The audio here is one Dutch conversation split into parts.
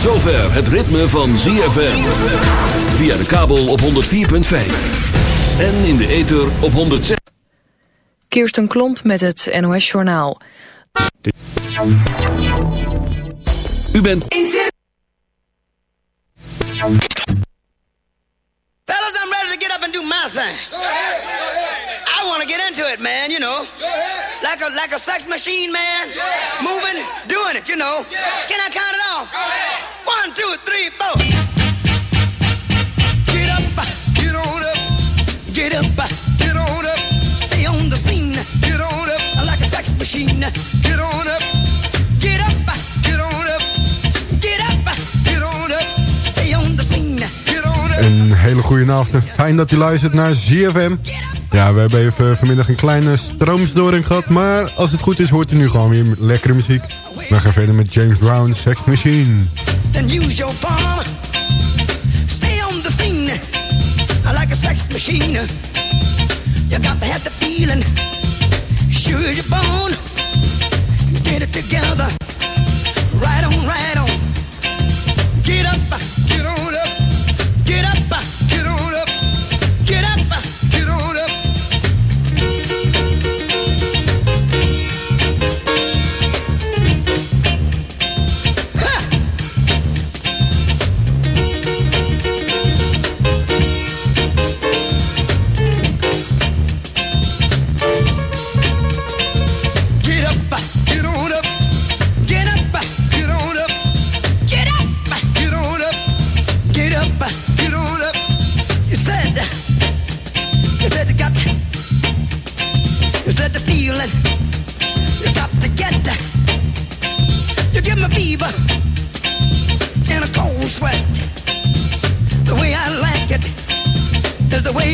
Tot zover het ritme van ZFM. Via de kabel op 104.5. En in de ether op 106. Kirsten Klomp met het NOS-journaal. U bent... Fellas, I'm ready to get up and do my thing. I want to get into it, man, you know. Like a like a sex machine, man. Moving, doing it, you know. Can I count it off? One, two, three, up. Like a machine. Een hele goede avond fijn dat u luistert naar ZFM. Ja, we hebben even vanmiddag een kleine stroomstoring gehad, maar als het goed is hoort u nu gewoon weer lekkere muziek. We gaan verder met James Brown, Sex Machine. Then use your palm. Stay on the scene like a sex machine. You got to have the feeling, sure as you're born. Get it together, right on, right on. Get up,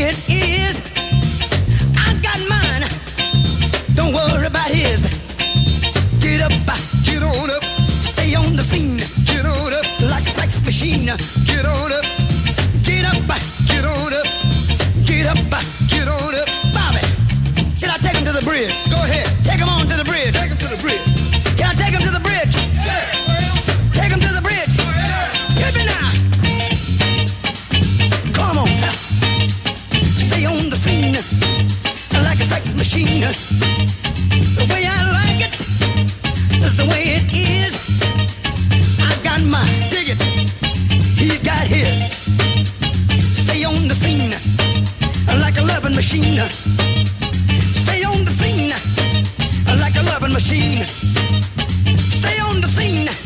it is. I got mine. Don't worry about his. Get up, get on up, stay on the scene. Get on up like a sex machine. machine. The way I like it is the way it is. I've got my ticket, he's got his. Stay on the scene like a loving machine. Stay on the scene like a loving machine. Stay on the scene.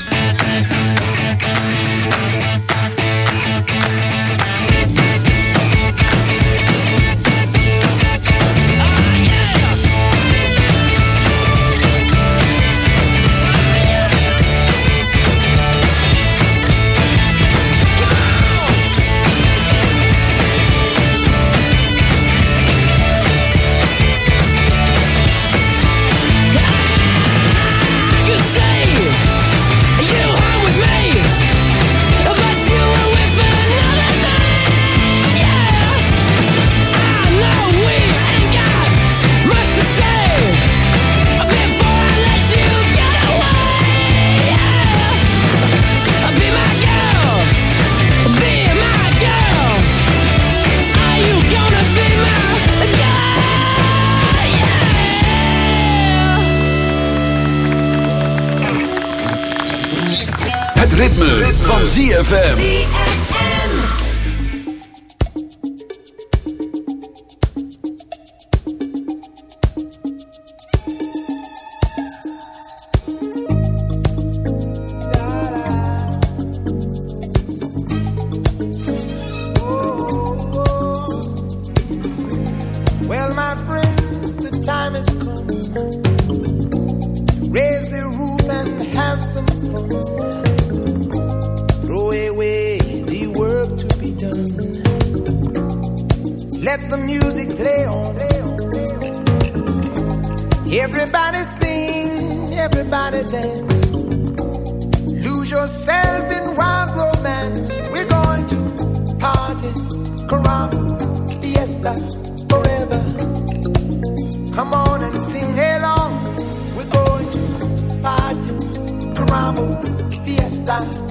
estás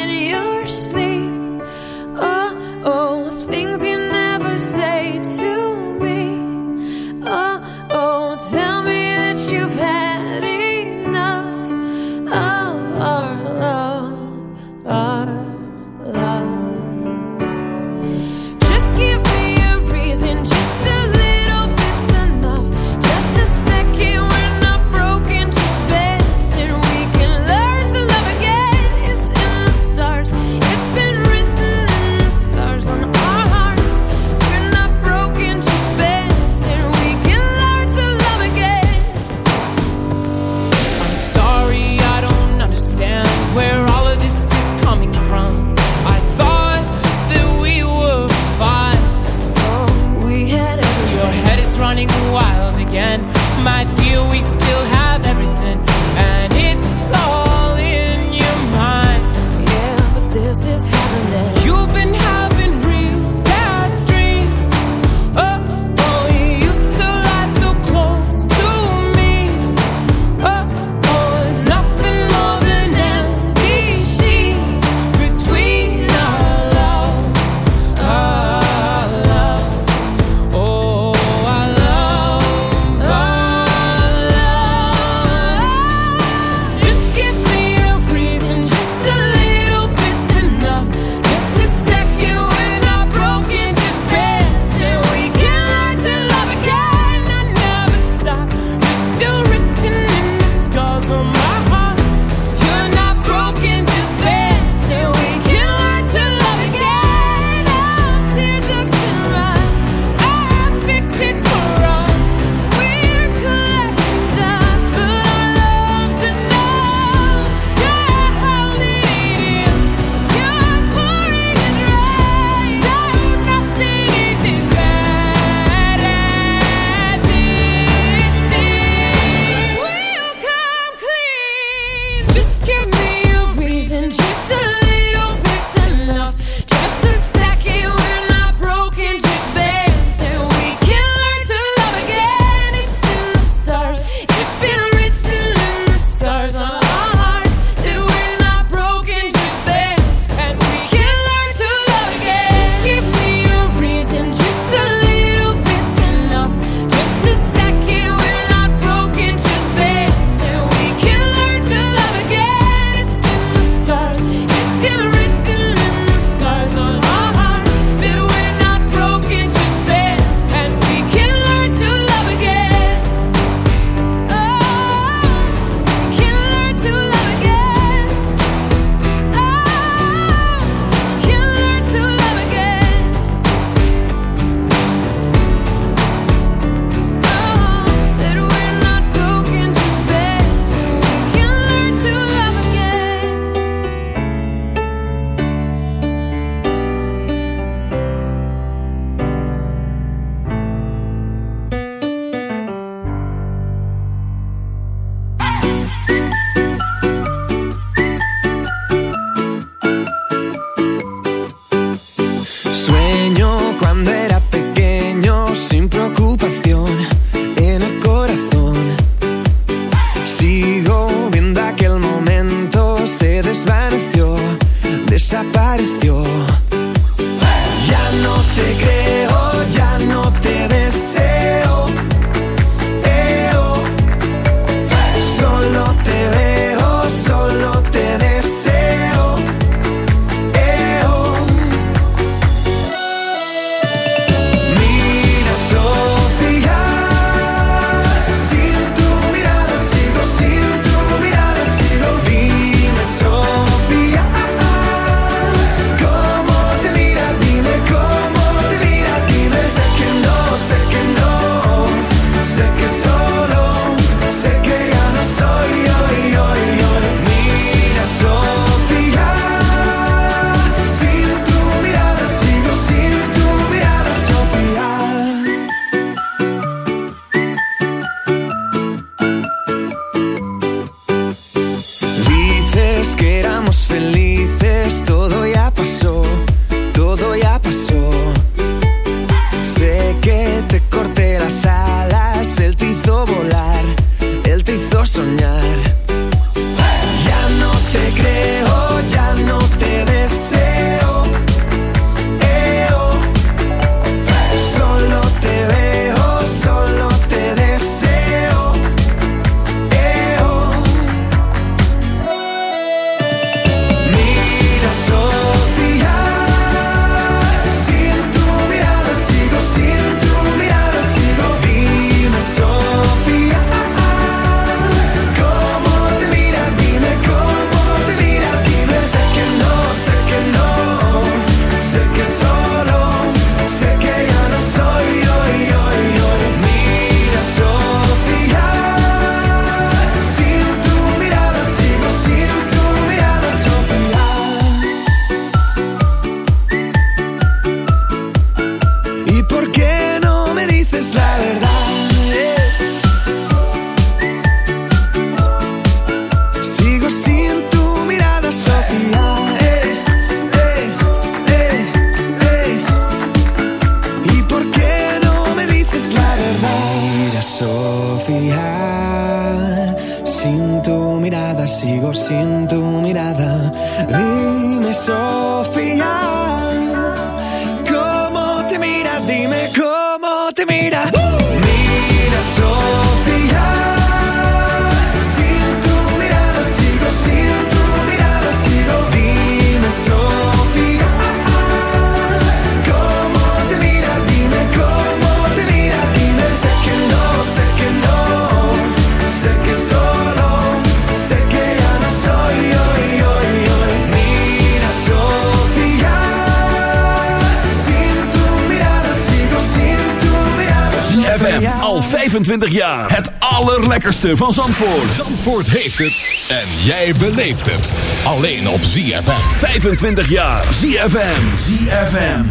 Van Zandvoort. Zandvoort heeft het en jij beleeft het. Alleen op ZFM. 25 jaar. ZFM. ZFM.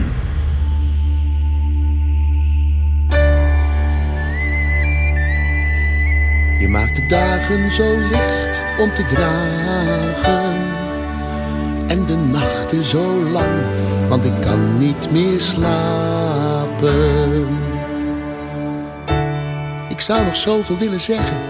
Je maakt de dagen zo licht om te dragen. En de nachten zo lang, want ik kan niet meer slapen. Ik zou nog zoveel willen zeggen,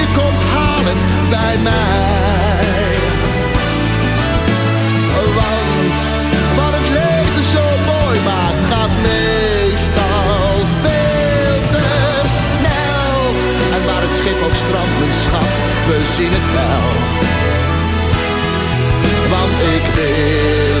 bij mij. Want wat het leven zo mooi maakt, gaat meestal veel te snel. En waar het schip ook strandt, mijn schat, we zien het wel. Want ik wil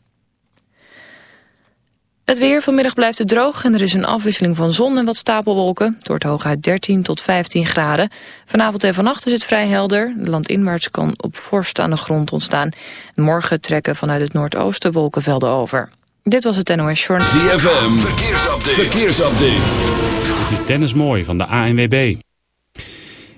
Het weer vanmiddag blijft het droog en er is een afwisseling van zon en wat stapelwolken. Het wordt hooguit 13 tot 15 graden. Vanavond en vannacht is het vrij helder. Landinwaarts kan op vorst aan de grond ontstaan. Morgen trekken vanuit het noordoosten wolkenvelden over. Dit was het NOS Journal. ZFM, verkeersupdate. verkeersupdate. Dit is Dennis Mooi van de ANWB.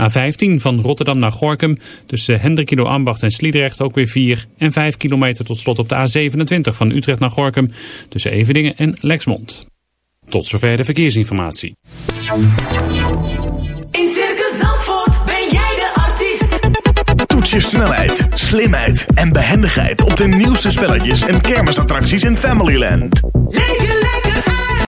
A15 van Rotterdam naar Gorkum tussen Hendrikido Ambacht en Sliedrecht ook weer 4 en 5 kilometer tot slot op de A27 van Utrecht naar Gorkum tussen Eveningen en Lexmond. Tot zover de verkeersinformatie. In Circus Zandvoort ben jij de artiest. Toets je snelheid, slimheid en behendigheid op de nieuwste spelletjes en kermisattracties in Familyland. Leef je